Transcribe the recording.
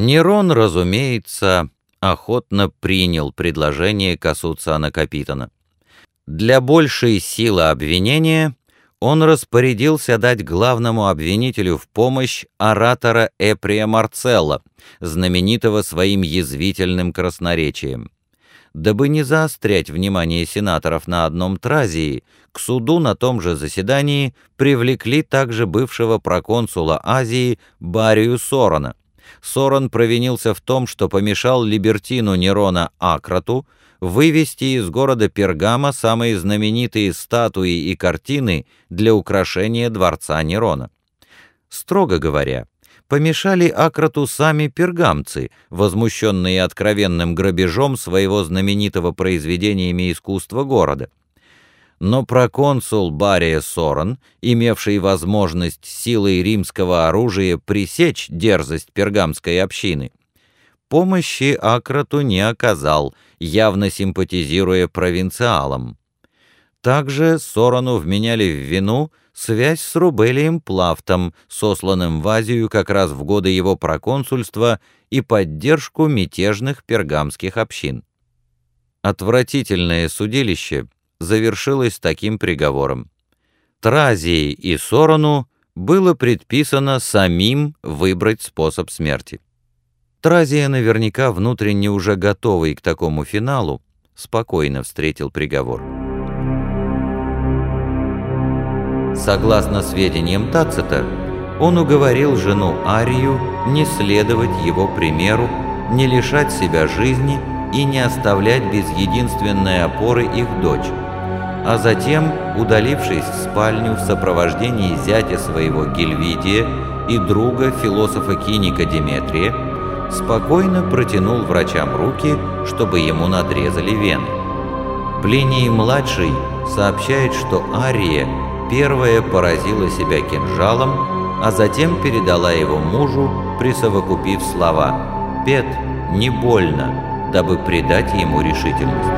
Нерон, разумеется, охотно принял предложение Касуциана Капитана. Для большей силы обвинения он распорядился дать главному обвинителю в помощь оратора Эприя Марцелла, знаменитого своим язвительным красноречием. Дабы не заострять внимание сенаторов на одном Тразии, к суду на том же заседании привлекли также бывшего проконсула Азии Барию Сорона. Сорон провинился в том, что помешал либертину Нерона Акрату вывести из города Пергама самые знаменитые статуи и картины для украшения дворца Нерона. Строго говоря, помешали Акрату сами пергамцы, возмущенные откровенным грабежом своего знаменитого произведениями искусства города. Но проконсул Бария Сорон, имевший возможность силой римского оружия пресечь дерзость пергамской общины, помощи Акрату не оказал, явно симпатизируя провинциалам. Также Сорону вменяли в вину связь с Рубелием Плафтом, сосланным в Азию как раз в годы его проконсульства, и поддержку мятежных пергамских общин. Отвратительное судилище завершилось таким приговором. Тразии и Сорону было предписано самим выбрать способ смерти. Тразия, наверняка внутренне уже готовый к такому финалу, спокойно встретил приговор. Согласно сведениям Тацита, он уговорил жену Арию не следовать его примеру, не лишать себя жизни и не оставлять без единственной опоры их дочь, а затем, удалившись в спальню в сопровождении зятя своего Гельвидия и друга философа-киника Деметрия, спокойно протянул врачам руки, чтобы ему надрезали вены. Плиний-младший сообщает, что Ария – Первая поразила себя кинжалом, а затем передала его мужу, присовокупив слова «Пет, не больно», дабы придать ему решительность.